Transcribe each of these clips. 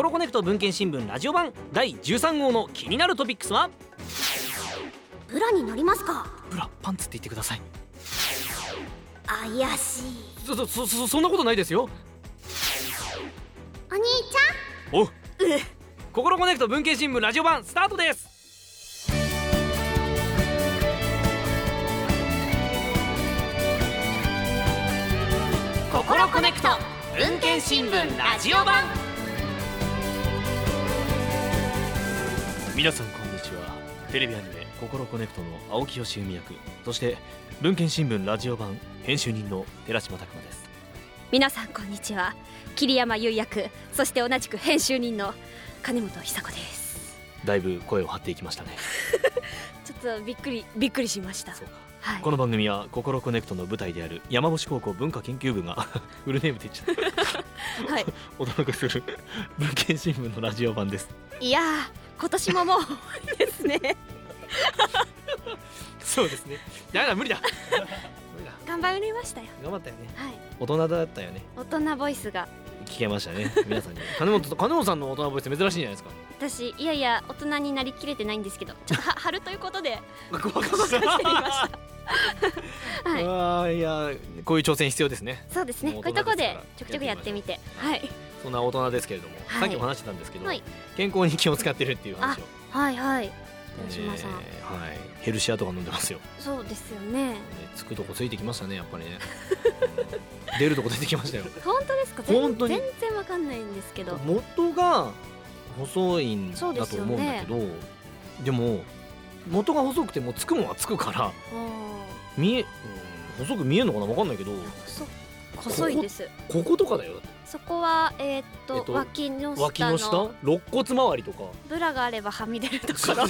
ココロコネクト文研新聞ラジオ版第13号の気になるトピックスはブラに乗りますか？ブラパンツって言ってください。怪しい。そそそそそんなことないですよ。お兄ちお。ココロコネクト文研新聞ラジオ版スタートです。ココロコネクト文研新聞ラジオ版皆さんこんにちは。テレビアニメココロコネクトの青木義文役。そして文研新聞ラジオ版編集人の寺島拓篤です。皆さんこんにちは。桐山唯役そして同じく編集人の金元寿子です。だいぶ声を張っていきましたね。ちょっとびっくりびっくりしました。はい。この番組は心コネクトの舞台である山星高校文化研究部が フルネームで言っちゃった。はい。お届けする。文献新聞のラジオ版です。いやー今年ももうですね。そうですね。ダメだ無理だ。無理だ。頑張りましたよ。頑張ったよね。はい。大人だったよね。大人ボイスが聞けましたね。皆さんに。金本と金本さんの大人ボイス珍しいんじゃないですか。私いやいや大人になりきれてないんですけどちょっとは 春ということでごまかしてみました。はい。あーいやこういう挑戦必要ですね。そうですね。こういうとこでちょくちょくやってみて。はい。そんな大人ですけれども、はい。さっきも話してたんですけど、はい。健康に気を使ってるっていう話を。はいはい。寺島さん、えーはい。ヘルシアとか飲んでますよ。そうですよね。ねつくとこついてきましたねやっぱりね。うん。出るとこ出てきましたよ。本当ですか？全本当に。全然わかんないんですけど。元が細いんだと思うんだけどで,、も元が細くてもつくもんはつくからあ見え、うん細く見えるのかなわかんないけどー細細いです。こことかだよ。そこはえーっと,、えっと脇の下の脇の下？肋骨周りとか？ブラがあればはみ出るところ。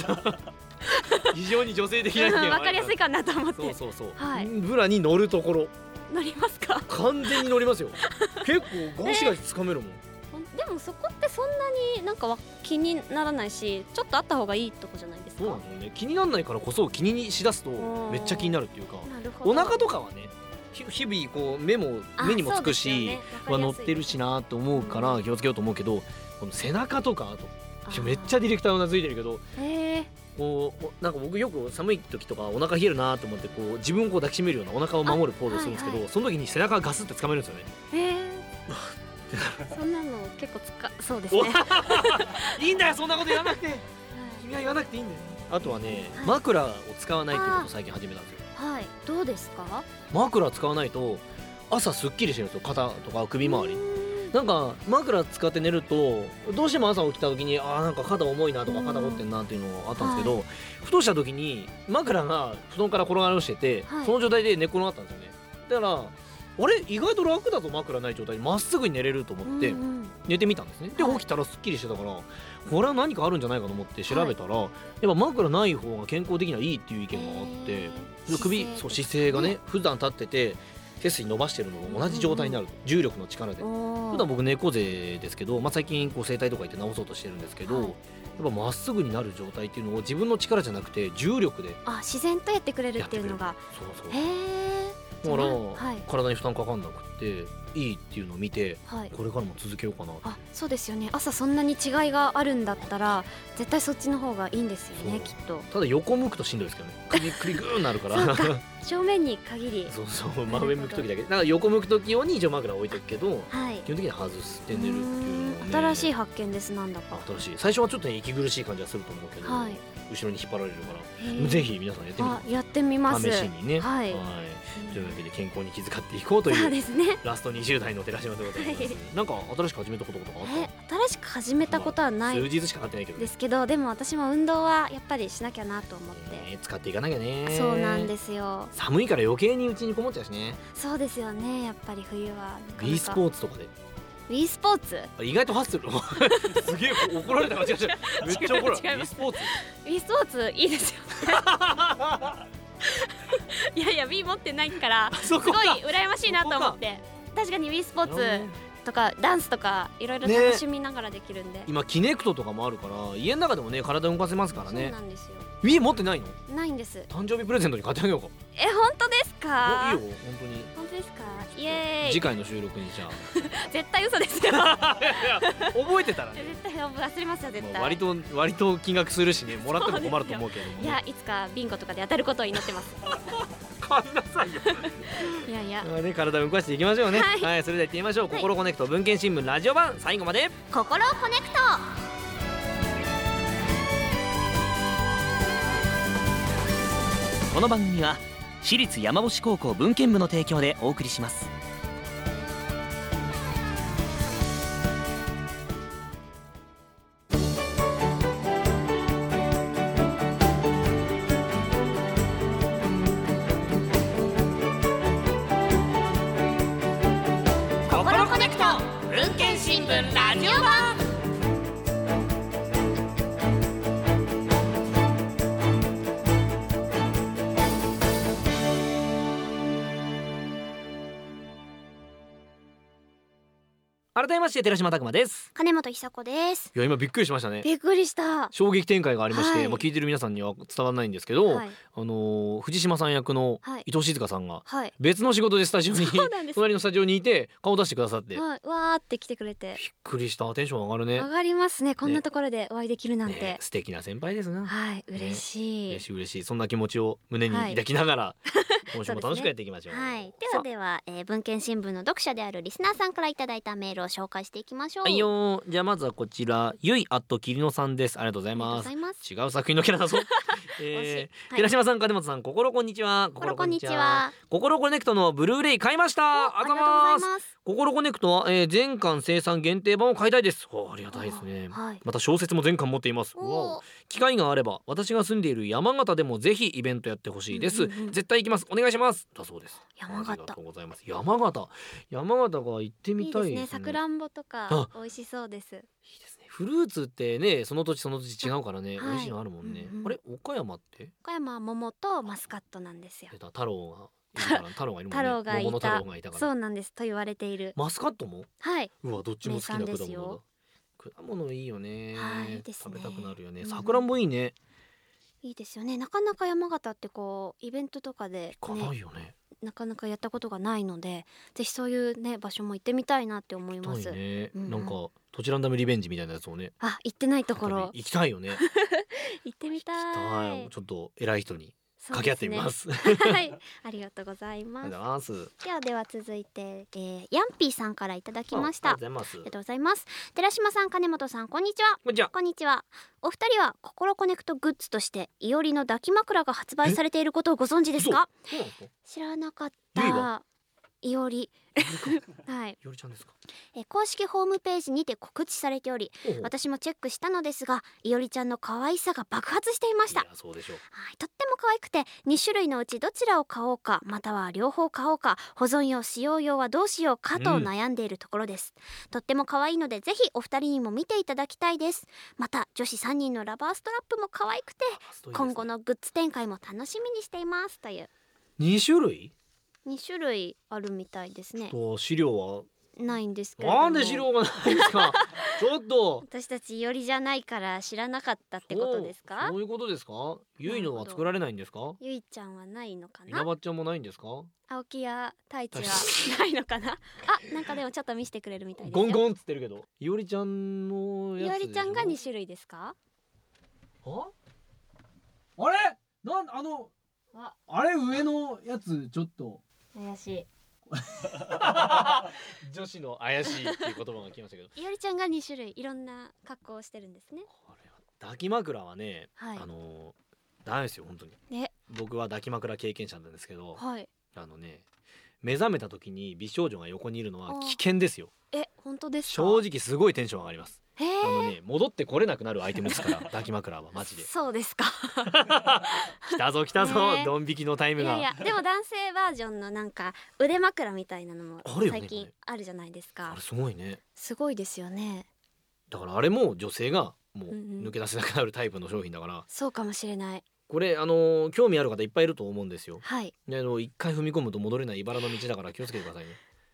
非常に女性的な意見わかりやすいかなと思って。そうそうそう、はい。ブラに乗るところ。乗りますか？完全に乗りますよ。結構ガシガシ掴めるもん、でもそこってそんなになんかわ気にならないしちょっとあった方がいいとこじゃないですか？そうなんだよね。気にならないからこそ気にしだすとんめっちゃ気になるっていうか。お腹とかはねひ日々こう目もあ目にもつくし、よね。は乗ってるしなと思うからうん。気をつけようと思うけどこの背中とかあとめっちゃディレクターうなずいてるけどこうおなんか僕よく寒い時とかお腹冷えるなと思ってこう自分をこう抱きしめるようなお腹を守るポーズをするんですけど、あはい。その時に背中がガスって掴めるんですよね。へえ そんなの結構つかそうですね。いいんだよそんなこと言わなくて。君は言わなくていいんだよ。あとはねはい。枕を使わないっていうことを最近始めたんですよはい。どうですか？枕使わないと朝すっきりしてるんですよ肩とか首周り。なんか枕使って寝るとどうしても朝起きた時にあーなんか肩重いなとかうん。肩凝ってんなっていうのがあったんですけど、ふとした時に枕が布団から転がり落ちてて、はい。その状態で寝っ転がったんですよね。だからあれ？意外と楽だぞ枕ない状態。でまっすぐに寝れると思って寝てみたんですね。ではい。起きたらすっきりしてたからこれは何かあるんじゃないかと思って調べたら、やっぱ枕ない方が健康的にはいいっていう意見があって首そう姿勢がねね普段立ってて背筋伸ばしてるのと同じ状態になる。と重力の力で。普段僕猫背ですけど、まあ、最近こう整体とか行って直そうとしてるんですけど、はい。やっぱまっすぐになる状態っていうのを自分の力じゃなくて重力であ自然とやってくれるっていうのが。そうそう。だから、はい。体に負担かかんなくていいっていうのを見てはい。これからも続けようかな。あそうですよね。朝そんなに違いがあるんだったら絶対そっちの方がいいんですよねきっと。ただ横向くとしんどいですけどね。首首グーになるから。正面に限り。そうそう。真上向く時だけ。だから横向く時用に一応枕置いてるけどはい。基本的には外して寝るっていうね、新しい発見ですなんだか。新しい最初はちょっとね息苦しい感じはすると思うけど、はい。後ろに引っ張られるからぜひ皆さんやってみて。あやってみます。試しにね。はい。というわけで健康に気遣っていこうといそううですね。ラスト20代の寺島でございます、はい。なんか新しく始めたこととか新しく始めたことはない数日しか経ってないけどね。ですけどでも私も運動はやっぱりしなきゃなと思って。ね使っていかなきゃね。そうなんですよ。寒いから余計にうちにこもっちゃうしね。そうですよね。やっぱり冬は b スポーツとかで。Wii スポーツ？あ意外とハッスル。すげえ怒られた。感じがしてめっちゃ怒られた。違い b ます。スポーツ？Wii スポーツいいですよ。いやいや Wii 持ってないからすごい羨ましいなと思って確かに Wii スポーツとかダンスとかいろいろ楽しみながらできるんで、今キネクトとかもあるから家の中でもね体動かせますからそうねなんですよ。Wii 持ってないの？ないんです。誕生日プレゼントに買ってあげようか。え本当ですおかいいよ本当に。本当ですか？イエーイ。次回の収録にじゃ 絶対嘘ですよ。覚えてたらね。絶対忘れますよ絶対。割と割と金額するしねもらっても困ると思うけどもね。いやいつかビンゴとかで当たることを祈ってます買いなさいよ。いやいや。まあね体を動かしていきましょうね。はいそれでは行ってみましょう。はい。心コネクト文研新聞ラジオ版。最後まで。ココロコネクト。この番組は私立山星高校文献部の提供でお送りします改めまして寺島拓磨です。金本久子です。いや今びっくりしましたね。びっくりした。衝撃展開がありまして、はい。まあ聞いてる皆さんには伝わらないんですけど、はい。あのー藤島さん役のはい。伊藤静香さんがはい。別の仕事でスタジオにそうなんです。隣のスタジオにいて顔出してくださって、びっはい。わーって来てくれて。くりした。テンション上がるね。上がりますね。こんなところでお会いできるなんて、ね。素敵な先輩ですな、はい。嬉しい、嬉しい嬉しい。そんな気持ちを胸に抱きながら、今週も楽しくやっていきましょう。はい。ではでは、えー文研新聞の読者であるリスナーさんからいただいたメールを紹介していきましょう。はいよじゃあまずはこちらゆいあっときりのさんです。ありがとうございます。違う作品のキャラだぞ。えーはい。寺島さん金元さん心こんにちは。心こんにちは。ココロコネクトのブルーレイ買いました。ありがとうございす。ますココロコネクトは、えー、全巻生産限定版を買いたいです。おありがたいですね、はい。また小説も全巻持っています。機会があれば私が住んでいる山形でもぜひイベントやってほしいです、うんうんうん絶対行きます。お願いします。だそうです。山形。ありがとうございます。山形。山形が行ってみたいですね。ね。さくらんぼとかあ美味しそうです。いいですね。フルーツってねその土地その土地違うからね、はい。美味しいのあるもんね、うんうんあれ？岡山って？岡山は桃とマスカットなんですよ。太郎が太郎がいるもんね。太郎がいた。郎がいたそうなんですと言われている。マスカットも？はい。うわどっちも好きな果物果物いいよね,、はいね。食べたくなるよね。うん。さくらんぼいいね、いいですよね。なかなか山形ってこうイベントとかで、行かなね、いよね。なかなかやったことがないのでぜひそういうね場所も行ってみたいなって思います、たいね、うん。うんなんか土地ランダムリベンジみたいなやつをね。あ行ってないところ。行きたいよね。行ってみたはいい。ちょっと偉い人に掛け合ってみます。はい。ありがとうございあます。ではでは続いて、えー、ヤンピーさんからいただきましあたありがとうございます。寺島さん金本さんこんにちは。こんにちは。お二人は心コネクトグッズとしていおりの抱き枕が発売されていることをご存知ですか？知らなかった。いおりいはい。よりちゃんですか？え公式ホームページにて告知されており私もチェックしたのですがいおりちゃんの可愛さが爆発していました。いやそうでしょう。はい、とっ可愛くて2種類のうちどちらを買おうかまたは両方買おうか保存用使用用はどうしようかとうん。悩んでいるところです、とっても可愛いのでぜひお二人にも見ていただきたいです。また女子3人のラバーストラップも可愛くて今後のグッズ展開も楽しみにしていますという。2種類？2種類あるみたいですね。と資料ないんですけれどなんで資料がないんですか？ちょっと。私たちいおりじゃないから知らなかったってことですか？そう。いうことですか？ゆいのは作られないんですか？ゆいちゃんはないのか稲な葉ちゃんもないんですか？青木や太一は太ないのかな？あなんかでもちょっと見せてくれるみたいゴンゴンっつってるけど。いおりちゃんのいおりちゃんが2種類ですか？あ？あれ？なんあのああれ上のやつちょっと。怪しい 女子の怪しいっていう言葉が来ましたけど。いおりちゃんが2種類いろんな格好をしてるんですね。これは抱き枕はね、はい。あのダメですよ本当に。ね僕は抱き枕経験者なんですけどはい。あのね目覚めた時に美少女が横にいるのはあ危険ですよ。え本当ですか？正直すごいテンション上がりますあのね戻ってこれなくなるアイテムですから 抱き枕はマジで。そうですか。来たぞ来たぞ、ね。ドン引きのタイムが。いやでも男性バージョンのなんか腕枕みたいなのも最近あるじゃないですか。あれすごいね。すごいですよね。だからあれも女性がもううんうん。抜け出せなくなるタイプの商品だから、そうかもしれない。これあのー興味ある方いっぱいいると思うんですよ。はい。であの一回踏み込むと戻れない茨の道だから気をつけてくださいね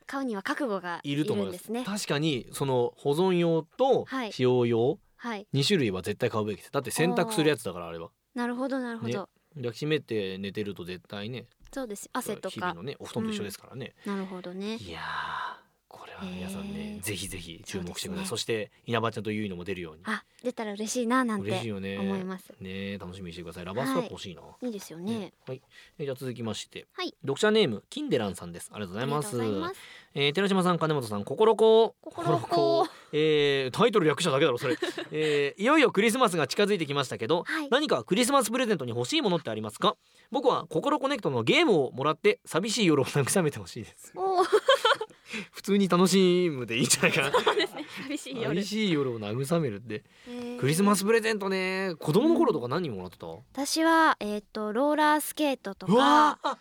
買うには覚悟がいいると思いまるんですすね。確かにその保存用とはい。使用用はい。2種類は絶対買うべき。ですだって洗濯するやつだからあれは。なるほどなるほど、抱きしめて寝てると絶対ね。そうです。汗とか。日々のねお布団と一緒ですからね、なるほどね。いやーこれは皆さんねぜひぜひ注目してください。そ,、して稲葉ちゃんとゆいのも出るように。あ出たら嬉しいななんて嬉しいよね。思います。ね楽しみにしてください。ラバーストラップ欲しいな、い。いですよね。はい、えーじゃあ続きまして、はい。読者ネームキンデランさんです。ありがとうございます。ます。えー寺島さん金本さん心こ心こえータイトル略しただけだろそれ、えーいよいよクリスマスが近づいてきましたけど、はい。何かクリスマスプレゼントに欲しいものってありますか僕は心コネクトのゲームをもらって寂しい夜を慰めてほしいですおー 普通に楽しむでいいんじゃないかな。そうですね。寂しい夜。寂しい夜を慰めるって。えー。クリスマスプレゼントね。子供の頃とか何もらってた、私はえっ、とローラースケートとか。ー。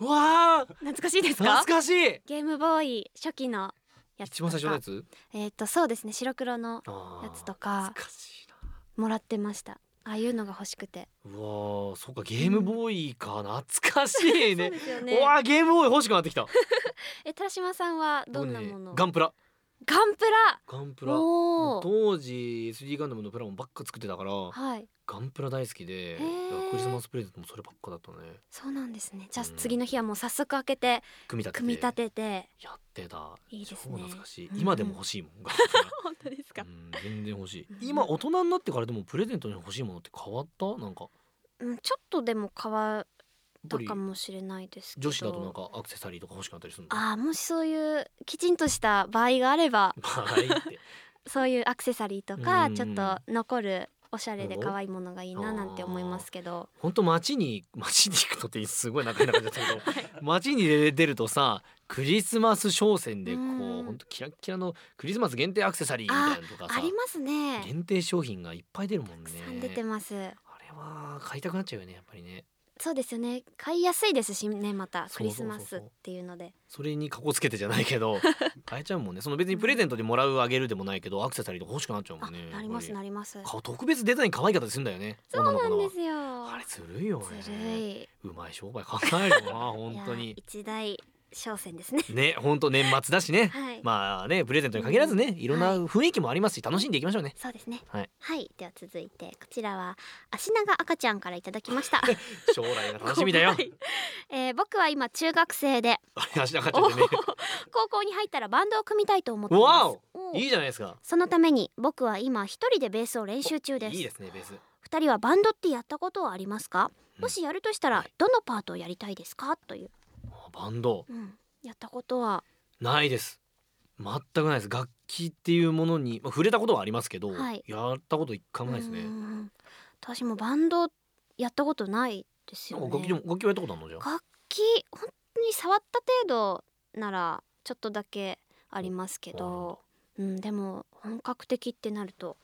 うわー。懐かしいです懐かかしい。ゲームボーイ初期のやつ一番最初のやつ？えっ、とそうですね。白黒のやつとか。懐かしいな。もらってましたああいうのが欲しくて。うわーそっかゲームボーイか。懐かしいね。そうですようねわーゲームボーイ欲しくなってきた。え寺島さんはどんなもの、僕ねガンプラガンプラ。ガンプラ。当時 SD ガンダムのプラモばっか作ってたからはい。ガンプラ大好きでー。だからクリスマスプレゼントもそればっかだったね。そうなんですね。じゃあうん次の日はもう早速開けて組み立てて。組み立てて。やってた。いいですね。超懐かしい、今でも欲しいもん。ガンプラ。本当ですか？うん全然欲しい。うん。今大人になってからでもプレゼントに欲しいものって変わった？なんか。うんちょっとでも変わたかもしれないですけど。女子だとなんかアクセサリーとか欲しくなったりするの？ああもしそういうきちんとした場合があれば。そういうアクセサリーとかうんちょっと残るおしゃれで可愛いものがいいななんて思いますけど。本当街に街に行くとってすごい仲良いな感じだったけど 街に出るとさクリスマス商戦でこううん。本当キラッキラのクリスマス限定アクセサリーみたいなのとかさありますね。限定商品がいっぱい出るもんね。出てます。あれは買いたくなっちゃうよねやっぱりねそうですよね。買いやすいですしねまたクリスマスっていうので。それにかこつけてじゃないけど 買えちゃうもんね。その別にプレゼントでもらうあげるでもないけどアクセサリーとか欲しくなっちゃうもあんねなりますなります。特別デザイン可愛かったりするんだよねそうなんですよ。あれずるいよね。ずるい。うまい商売考えるよな本当に。一大商戦ですね。ね本当年末だしね。はい。まあねプレゼントに限らずねいろんな雰囲気もありますし楽しんでいきましょうね。そうですね。はい、では続いてこちらは足長赤ちゃんからいただきました。将来が楽しみだよ。えー僕は今中学生で。足赤ちゃんでね。高校に入ったらバンドを組みたいと思っています。わおおいいじゃないですか。そのために僕は今一人でベースを練習中です。いいですねベース。二人はバンドってやったことはありますか、うん。もしやるとしたらどのパートをやりたいですか？という、あバンド。うん、やったことは。ないです。全くないです。楽器っていうものに、まあ、触れたことはありますけど、はい。やったこと一回もないですね。私もバンドやったことないですよね。楽器でも楽器はやったことあるのじゃあ？楽器本当に触った程度ならちょっとだけありますけど、うん、でも本格的ってなると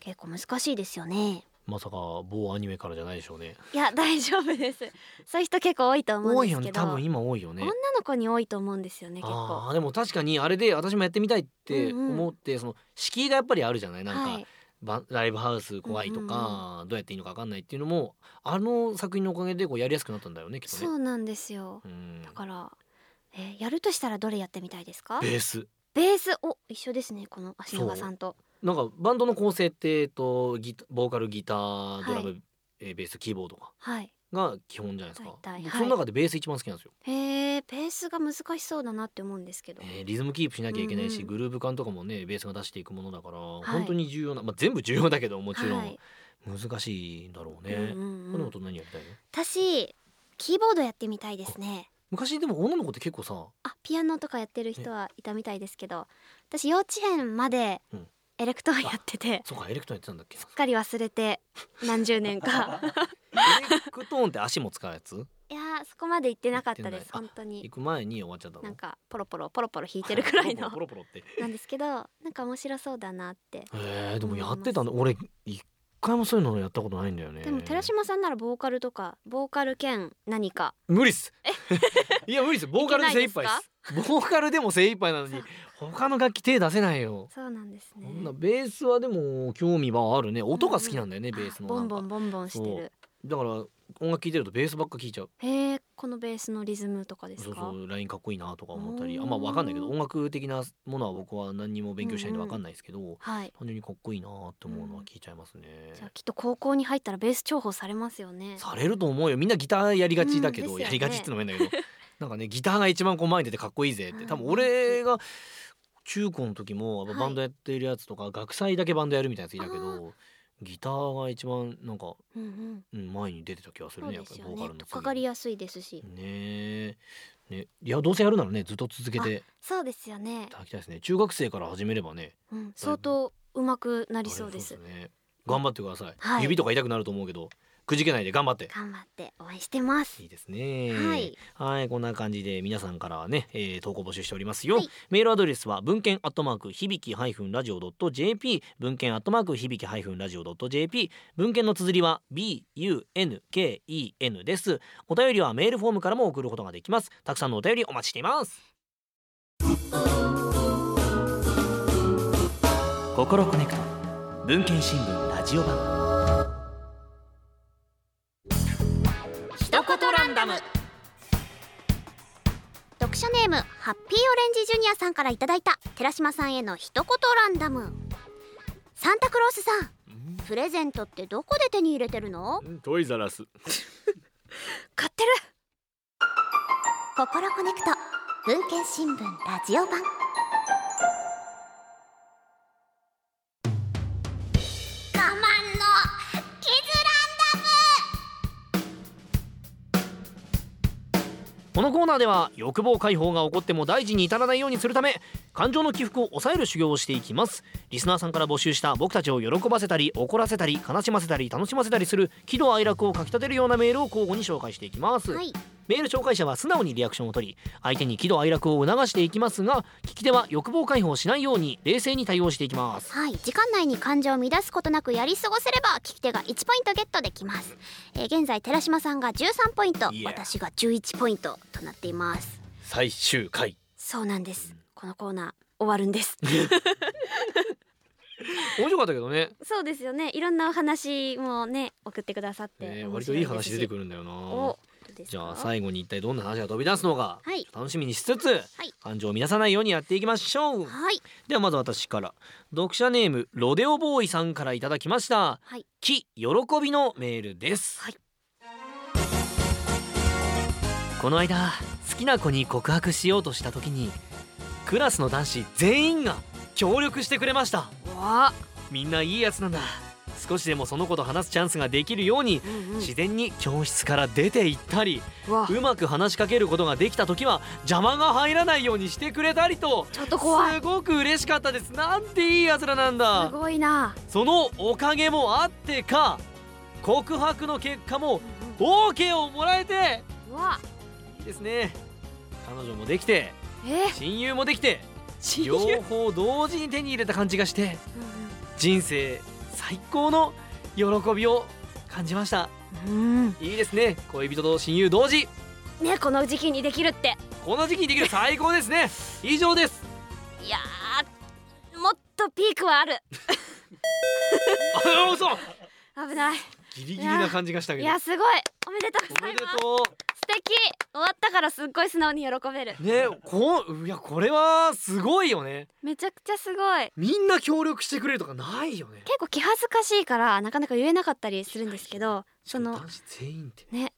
結構難しいですよねまさか某アニメからじゃないでしょうね。いや大丈夫です。そういう人結構多いと思うん多いですけど。よね多分今多いよね。女の子に多いと思うんですよね結構。でも確かにあれで私もやってみたいってうんうん。思って、その敷居がやっぱりあるじゃない？なんか、はい。ばライブハウス怖いとか、どうやっていいのか分かんないっていうのもあの作品のおかげでこうやりやすくなったんだよねきっとね。そうなんですよ。うん。だから、えーやるとしたらどれやってみたいですか？ベース。ベース。お一緒ですねこの足長さんとなんかバンドの構成って、えっと、ギタボーカルギタードラム、はえーベースキーボードか。はい。が基本じゃないですか。その中でベース一番好きなんですよ、へえベースが難しそうだなって思うんですけど、えーリズムキープしなきゃいけないし、うんうん。グルーヴ感とかもねベースが出していくものだから、い。本当に重要な、まあ、全部重要だけどもちろん、はい。難しいんだろうね、うんうんうん。何やりたいの？私キーボードやってみたいですね。昔でも女の子って結構さあピアノとかやってる人はいたみたいですけど私幼稚園までうんエレクトーンやってて、そうかエレクトーンやってたんだっけ？すっかり忘れて何十年か。エレクトーンって足も使うやつ？いやーそこまで行ってなかったです本当に。行く前に終わっちゃったの？なんかポロポロポロポロ弾いてるくらいの。ポロポロって。なんですけどなんか面白そうだなってえー、でもやってたんだ。俺一回もそういうのやったことないんだよね。でも寺島さんならボーカルとかボーカル兼何か。無理っす。いや無理っす。ボーカルで精一杯っす。ボーカルでも精一杯なのに他の楽器手出せないよ。そうなんですね。そんなベースはでも興味はあるね。音が好きなんだよね、ベースのボンボンボンボンしてる。だから音楽聴いてるとベースばっか聴いちゃう。へえこのベースのリズムとかですか？そうそうラインかっこいいなとか思ったりあま分かんないけど音楽的なものは僕は何にも勉強しないんで分かんないですけど、はい。単純にかっこいいなって思うのは聞いちゃいますね、じゃあきっと高校に入ったらベース重宝されますよね。されると思うよ。みんなギターやりがちだけど、うんですよね。やりがちってのも変だけどなんかねギターが一番こう前に出てかっこいいぜって多分俺が中高の時もやっぱバンドやってるやつとか、学祭だけバンドやるみたいなやついたけどギターが一番なんか、うんうん。うん、前に出てた気がするそうね。やっぱりボーカルの次かかりやすいですし。ねえ。ねいやどうせやるならねずっと続けてそうですよね。いただきたいですね。中学生から始めればねうん相当上手くなりそうですね。頑張ってください、はい。指とか痛くなると思うけどくじけないで頑張って。頑張って応援してます。いいですね。はい。はいこんな感じで皆さんからはね、えー投稿募集しておりますよ、はい。メールアドレスは文献アットマーク響きハイフンラジオドット JP 文献アットマーク響きハイフンラジオドット JP 文献の綴りは BUNKEN です。お便りはメールフォームからも送ることができます。たくさんのお便りお待ちしています。ココロコネクト。文研新聞ラジオ版言ランダム。読者ネームハッピーオレンジジュニアさんからいただいた寺島さんへの一言ランダム。サンタクロースさんプレゼントってどこで手に入れてるの？トイザラス。買ってる。ココロコネクト文献新聞ラジオ版このコーナーでは欲望解放が起こっても大事に至らないようにするため感情の起伏を抑える修行をしていきます。リスナーさんから募集した僕たちを喜ばせたり怒らせたり悲しませたり楽しませたりする喜怒哀楽をかきたてるようなメールを交互に紹介していきます、はい。メール紹介者は素直にリアクションを取り相手に喜怒哀楽を促していきますが聞き手は欲望解放しないように冷静に対応していきます。はい。時間内に感情を乱すことなくやり過ごせれば聞き手が1ポイントゲットできます、えー現在寺島さんが13ポイント私が11ポイントとなっています。最終回。そうなんです。このコーナー終わるんです。面白かったけどね。そうですよね。いろんなお話もね送ってくださって、ね割といい話出てくるるんだよなおじゃあ最後に一体どんな話が飛び出すのかはい。楽しみにしつつ、感情を乱さないようにやっていきましょう。はい。ではまず私から読者ネームロデオボーイさんからいただきました。はい。喜喜びのメールです、はい。この間好きな子に告白しようとした時にクラスの男子全員が協力してくれました。わみんないいやつなんだ少しでもその子と話すチャンスができるようにうんうん。自然に教室から出て行ったりわ。うまく話しかけることができた時は邪魔が入らないようにしてくれたりとちょっと怖い。すごく嬉しかったです。なんていいやつらなんだ。すごいな。そのおかげもあってか告白の結果も OK をもらえてうわ。いいですね。彼女もできてえ？親友もできて親両方同時に手に入れた感じがして人生最高の喜びを感じました。うん。いいですね。恋人と親友同時。ねこの時期にできるって。この時期にできる。最高ですね。以上です。いやーもっとピークはある。あ嘘危ない。ギリギリな感じがしたけど。いやすごい。おめでとうごおめでざいます。と素敵。終わったからすっごい素直に喜べる。うねこういやこれはすごいよね。めちゃくちゃすごい。みんな協力してくれるとかないよね。結構気恥ずかしいからなかなか言えなかったりするんですけどその男子全員って。ね。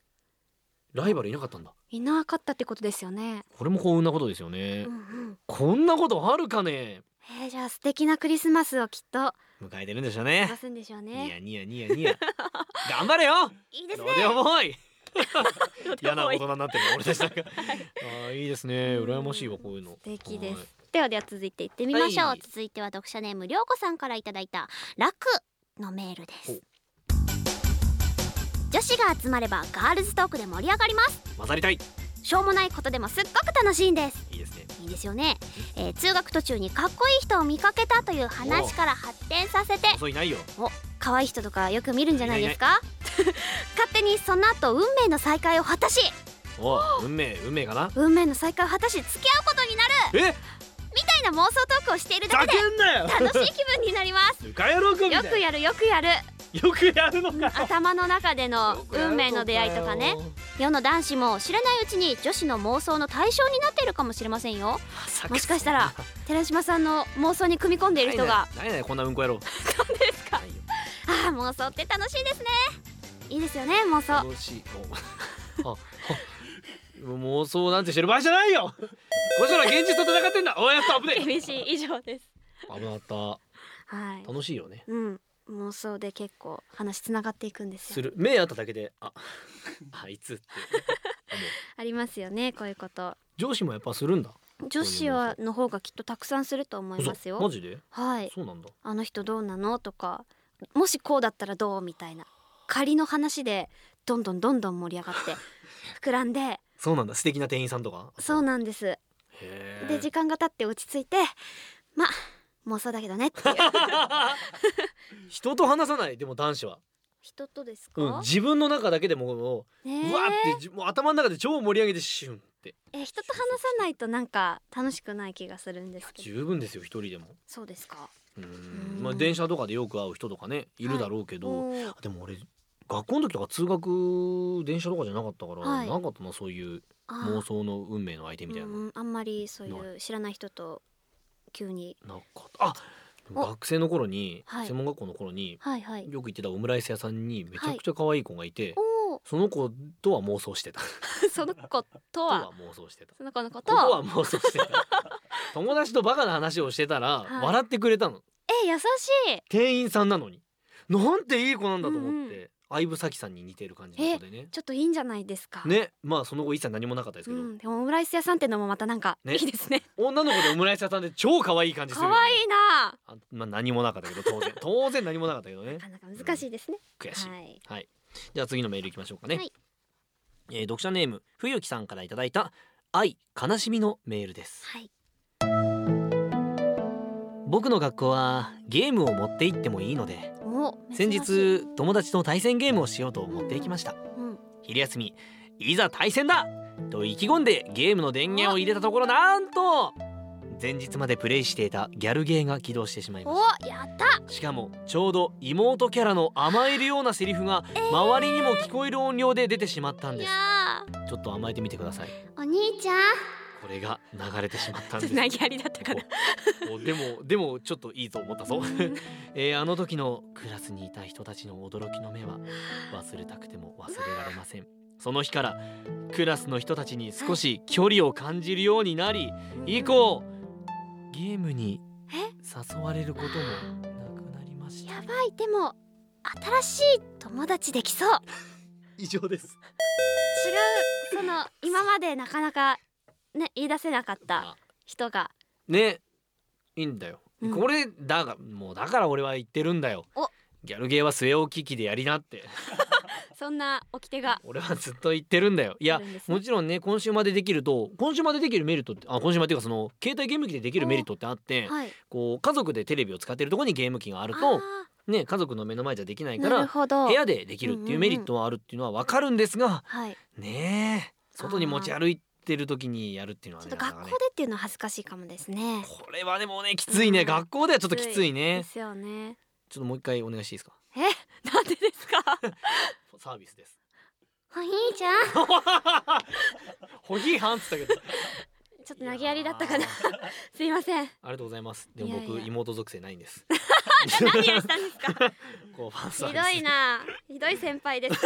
ライバルいなかったんだ。いなかったってことですよね。これも幸運なことですよね、うんうん。こんなことあるかね。えー、じゃあ素敵なクリスマスをきっと。迎えてるんでしょう過ねごすんでしょうニねヤニヤニヤニヤ。頑張れよ。いいですね 嫌な大人になってるの俺たちなんか。あーいいですね。羨ましいわこういうの。素敵です、はい。ではでは続いていってみましょう、はい。続いては読者ネームりょうこさんからいただいた楽のメールです。女子が集まればガールズトークで盛り上がります。混ざりたい。しょうもないことでもすっごく楽しいんです。いいですね。いいですよね、えー通学途中にかっこいい人を見かけたという話から発展させて。遅いないよ。お可愛い人とかよく見るんじゃないですか？勝手にその後運命の再会を果たし。お運命運命かな？運命の再会を果たし付き合うことになる。え？みたいな妄想トークをしているだざけで楽しい気分になります。よくやるよくやる。よくやるのか。頭の中での運命の出会いとかね。世の男子も知らないうちに女子の妄想の対象になっているかもしれませんよ。もしかしたら寺島さんの妄想に組み込んでいる人が。ないないこんなうんこ野郎ないよああ妄想って楽しいですね。いいですよね妄想。楽しい妄想なんてしてる場合じゃないよ。こっちら現実と戦ってんだ。おいやった危ね厳しい以上です。え危なかった。はい。楽しいよね。うん。妄想で結構話つながっていくんですよ。する。目あっただけでああいつって。ありますよねこういうこと。上司もやっぱするんだ。女子は。の方がきっとたくさんすると思いますよ。嘘マジで？はい。そうなんだ。あの人どうなの？とかもしこうだったらどう？みたいな。仮の話でどんどんどんどん盛り上がって 膨らんで。そうなんだ。素敵な店員さんとか？そうなんです。で時間が経って落ち着いてまあ妄想だけどねっていう。人と話さない？でも男子は、人とですか、うん、自分の中だけでもううわーってじもう頭の中で超盛り上げてシュンって。え人と話さないとなんか楽しくない気がするんですけど。十分ですよ一人でも。そうですか？ううん。んまあ電車とかでよく会う人とかねいるだろうけど、おーでも俺学校の時とか通学電車とかじゃなかったから、はい。なかったなそういう妄想の運命の相手みたいな、うんあんまりそういなう知らない人と急に。なかった。あ学生の頃に、はい。専門学校の頃にはいはい。よく行ってたオムライス屋さんにめちゃくちゃ可愛い子がいて、その子とは妄想してた。その子と とはは妄想してた。その子のことは妄想してた友達とバカな話をしてたら、はい。笑ってくれたの。え優しい。店員さんなのに。なんていい子なんだと思うんって、相武咲さんに似てる感じの子でね。ちょっといいんじゃないですか。ねまあその後一切何もなかったですけど、うん、でもオムライス屋さんってのもまたなんかいね。いですね。女の子でオムライス屋さんで超可愛い感じするよね可愛いな。あまあ何もなかったけど当然。当然何もなかったけどね。なかなか難しいですね、悔しい。はい。はい。じゃあ次のメールいきましょうかね、はい。えー読者ネーム冬木さんからいただいた愛悲しみのメールです。はい僕の学校はゲームを持って行ってもいいのでお先日友達と対戦ゲームをしようと持っていきました。うん昼休みいざ対戦だ!と意気込んでゲームの電源を入れたところなんと前日までプレイしていたギャルゲーが起動してしまいまおしやった。たしかもちょうど妹キャラの甘えるようなセリフが周りにも聞こえる音量で出てしまったんいでやすちょっと甘えてみてください。ーお兄ちゃんこれが流れてしまったんです。投げやりだったかな。でもでもちょっといいと思ったぞう。ん。えーあの時のクラスにいた人たちの驚きの目は忘れたくても忘れられません。その日からクラスの人たちに少し距離を感じるようになり以降ゲームに誘われることもなくなりました。やばい。でも新しい友達できそう。以上です。違う。その今までなかなかね言い出せなかったあ。人が。ねいいんだよ、うん。これだがもうだから俺は言ってるんだよ。お。ギャルゲーは据え置き機でやりなって。そんな掟が。俺はずっと言ってるんだよ。いやね。もちろんね今週までできると今週までできるメリットってあ今週までっていうかその携帯ゲーム機でできるメリットってあってはい。こう家族でテレビを使ってるところにゲーム機があるあとね家族の目の前じゃできないから部屋でできるっていうメリットはあるっていうのは分かるんですがはい。ねえ外に持ち歩いてる時にやるっていうのはちょっと学校でっていうのは恥ずかしいかもですね。これはでもねきついね、うん学校ではちょっときついでねすよね。ちょっともう一回お願いしていいですか？え？なんでですか？サービスです。お兄ちゃん？ホヒーハンっつったけど。ちょっと投げやりだったかな。すいません。ありがとうございます。でも僕妹属性ないんです。何をしたんですか？こうファンサーひビス。どいな。ひどい先輩です。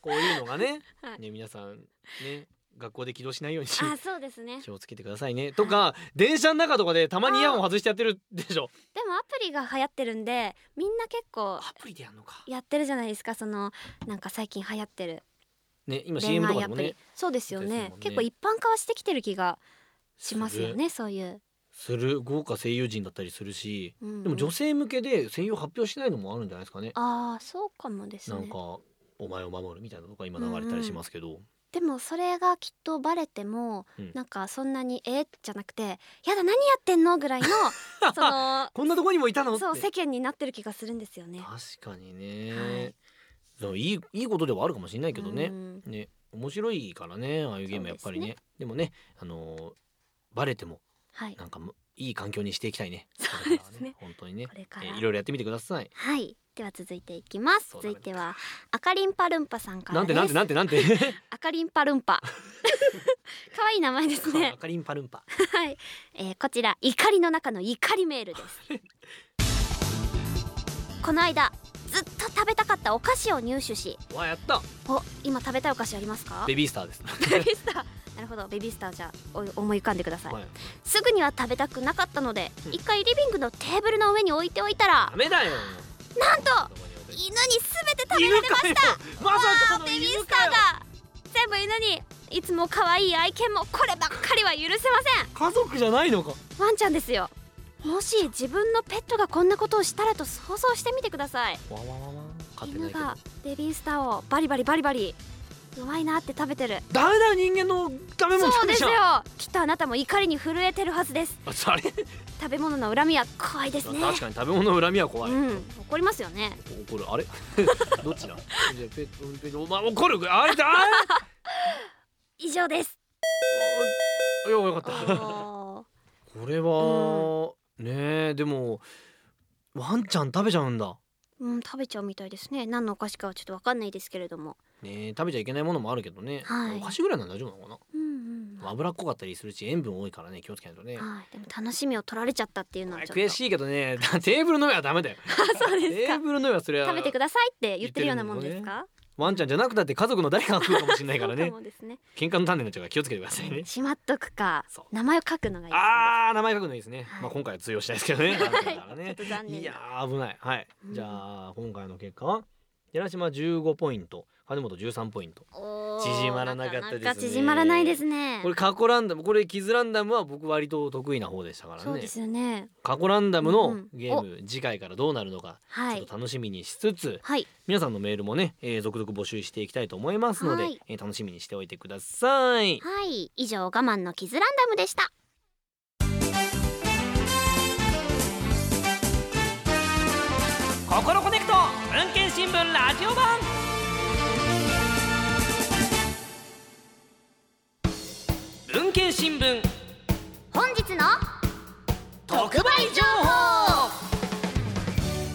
こういうのがね、はい。ね皆さんね学校で起動しないようにしあそうですね。気をつけてくださいね。とか電車の中とかでたまにイヤホン外してやってるでしょ。でもアプリが流行ってるんでみんな結構アプリでやんのか。やってるじゃないですか。そのなんか最近流行ってる。ね今恋 CM とかでもね。そうですよね。ね。結構一般化はしてきてる気がしますよねそういう、する。豪華声優陣だったりするし。うんうん。でも女性向けで声優発表しないのもあるんじゃないですかね。ああそうかもですね。なんかお前を守るみたいなのとか今流れたりしますけど、でもそれがきっとバレても、うん。なんかそんなにえーじゃなくてやだ何やってんの？ぐらいの そのこんなとこにもいたの？って。そう世間になってる気がするんですよね。確かにね、はい。そういいいいことではあるかもしれないけどね、うんね面白いからねああいうゲームやっぱりね。でもねあのーバレてもはい。なんかむいい環境にしていきたいね。そうですね。これからは本当にね。これから。えーいろいろやってみてください。はい。では続いていきます。続いてはあかりんぱるんぱさんからなんてなんてなんてなんてあかりんぱるんぱ可愛い名前ですね。あかりんぱるんぱはい、えーこちら怒りの中の怒りメールです。この間ずっと食べたかったお菓子を入手し。わやった。お今食べたいお菓子ありますか？ベビースターです。ベビースターなるほど。ベビースターじゃ思い浮かんでください、はい。すぐには食べたくなかったので、うん。一回リビングのテーブルの上に置いておいたらダメだよ。なんと犬に全て食べられました。まさかのベビースターが全部犬にいつも可愛い愛犬もこればっかりは許せません。家族じゃないのか。ワンちゃんですよ。もし自分のペットがこんなことをしたらと想像してみてください。犬がベビースターをバリバリバリバリうまいなって食べてる。ダメだよ人間の食べ物そうですよ。きっとあなたも怒りに震えてるはずです。うあれ。食べ物の恨みは怖いですね。確かに食べ物の恨みは怖い、うん怒りますよね。怒るあれ？どっちだじゃあペットペットお前怒る？あれだあ以上です。れよよかった。おこれは、ねえでもワンちゃん食べちゃうんだ。ーうん食べちゃうみたいですね。何のお菓子かはちょっとわかんないですけれどもねえ食べちゃいけないものもあるけどね、はい。お菓子ぐらいなら大丈夫なのかうんうんな脂っこかったりするし塩分多いからね気をつけないとね。はい。でも楽しみを取られちゃったっていうのはちょっと。悔しいけどね テーブルの上はダメだよ。そうですか。テーブルの上はそれは食べてくださいって言ってるようなもんですか？ワンちゃんじゃなくたって家族の誰かが食うかもしれないからそうねね。喧嘩の種になっちゃうから気をつけてくださいね。しまっとくか名前を書くのがいいあー名前書くのいいですね、はい。まあ今回は通用しないですけどね。ね。と残念いやー危ない。はい、うんじゃあ今回の結果は？寺島15ポイント金本13ポイント。縮まらなかったですね。なかなか縮まらないですね。これ過去ランダムこれキズランダムは僕割と得意な方でしたからね。そうですよね。過去ランダムのうんうん。ゲーム、次回からどうなるのかちょっはいと楽しみにしつつ、はい。皆さんのメールもね、えー続々募集していきたいと思いますので、はい。えー楽しみにしておいてください。はい。以上我慢のキズランダムでした。心文献新聞。本日の特売情報。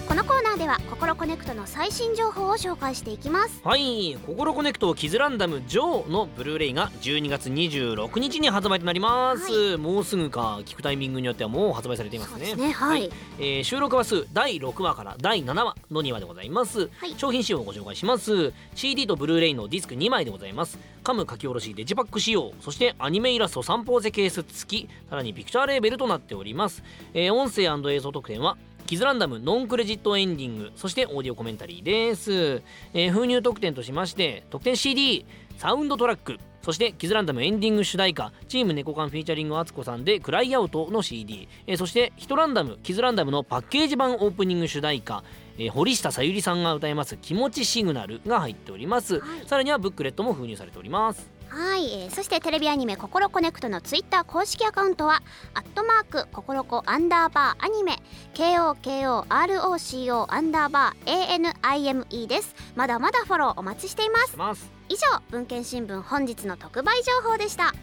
このコーナーでは心コネクトの最新情報を紹介していきます。はい「心コネクトキズランダムジョー」のブルーレイが12月26日に発売となります、もうすぐか。聞くタイミングによってはもう発売されていますね。そうですね。はい、えー収録話数第6話から第7話の2話でございます、はい。商品仕様をご紹介します。CD とブルーレイのディスク2枚でございますカム書き下ろしデジパック仕様そしてアニメイラスト散歩ゼケース付き。さらにピクチャーレーベルとなっております、えー音声映像特典はキズランダムノンクレジットエンディング。そしてオーディオコメンタリーです、えー封入特典としまして特典 CD サウンドトラック。そしてキズランダムエンディング主題歌チームネコカンフィーチャリングアツコさんで CRY OUT の CD、えーそしてヒトランダムキズランダムのパッケージ版オープニング主題歌、えー堀下さゆりさんが歌います気持ちシグナルが入っております、はい。さらにはブックレットも封入されております。はい、えーそしてテレビアニメ「ココロコネクト」のツイッター公式アカウントは「アットマークココロコアンダーバーアニメ」KOKOROCO アンダーバー ANIME です。まだまだフォローお待ちしています。ます。以上文研新聞本日の特売情報でした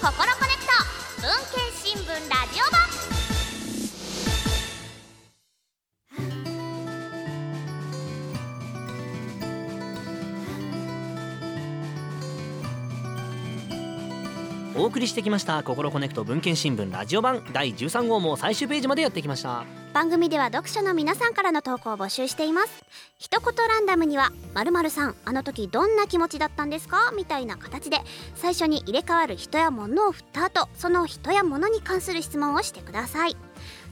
心コロコネクト文献新聞ラジオ版。お送りしてきました「心コネクト文献新聞ラジオ版」第13号も最終ページまでやってきました。番組では読者の皆さんからの投稿を募集しています一言ランダムには「まるさんあの時どんな気持ちだったんですか?」みたいな形で最初に入れ替わる人や物を振った後その人や物に関する質問をしてください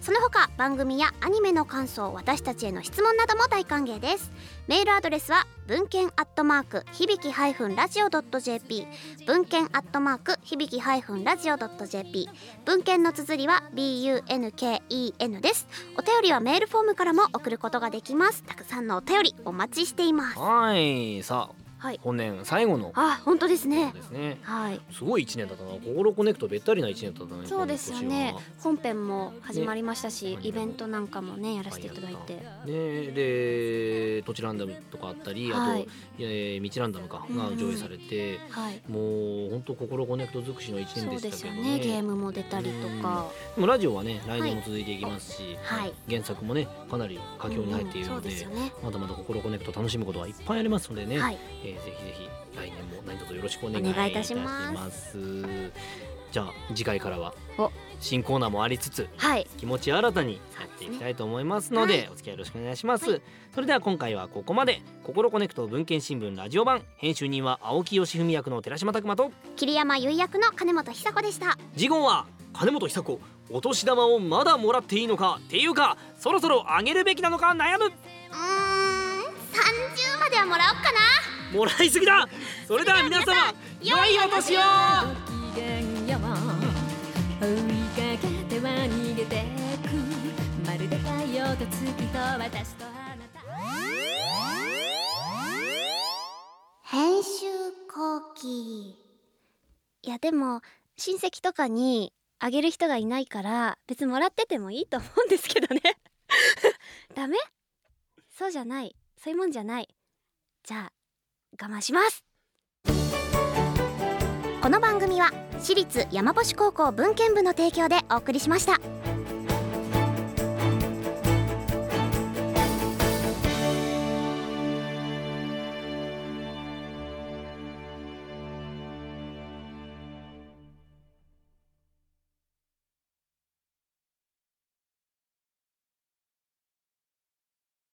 その他番組やアニメの感想私たちへの質問なども大歓迎です。メールアドレスは文献アットマーク響きラジオ .jp 文献アットマーク響きラジオ .jp 文献の綴りは bunken です。お便りはメールフォームからも送ることができます。たくさんのお便りお待ちしています。はい。さあはい。本年最後のあ本当ですね。ですね。はい。すごい一年だったな。ココロコネクトべったりな一年だったねそうですよね。今本編も始まりましたし、ね。イベントなんかもねやらせていただいて、ねでミチランダムとかあったり、はい。あと、えーミチランダムが上映されて、はい。もう本当ココロコネクト尽くしの一年でしたけどですよね。ゲーね。ムも出たりとか。でもラジオはね来年も続いていきますし、はい。原作もねかなり佳境に入っているので,、うんでね。まだまだココロコネクト楽しむことはいっぱいありますのでね、はい。えーぜひぜひ来年も何卒よろしくお願いいたします。じゃあ次回からはお。新コーナーもありつつはい。気持ち新たにやっていきたいと思いますので、はい。お付き合いよろしくお願いします、はい。それでは今回はここまで心コネクト文献新聞ラジオ版編集人は青木義文役の寺島拓磨と桐山優役の金本久子でした。次号は金本久子お年玉をまだもらっていいのかっていうかそろそろあげるべきなのか悩む。うーん30まではもらおうかなもらいすぎだ。それでは皆様良いお年を。ごきげんよう追いかけては逃げてくまるで太陽と月と私とあなた編集後期いやでも親戚とかにあげる人がいないから別にもらっててもいいと思うんですけどね。ダメ？そうじゃない。そういうもんじゃない。じゃあ我慢します。この番組は私立山星高校文献部の提供でお送りしました。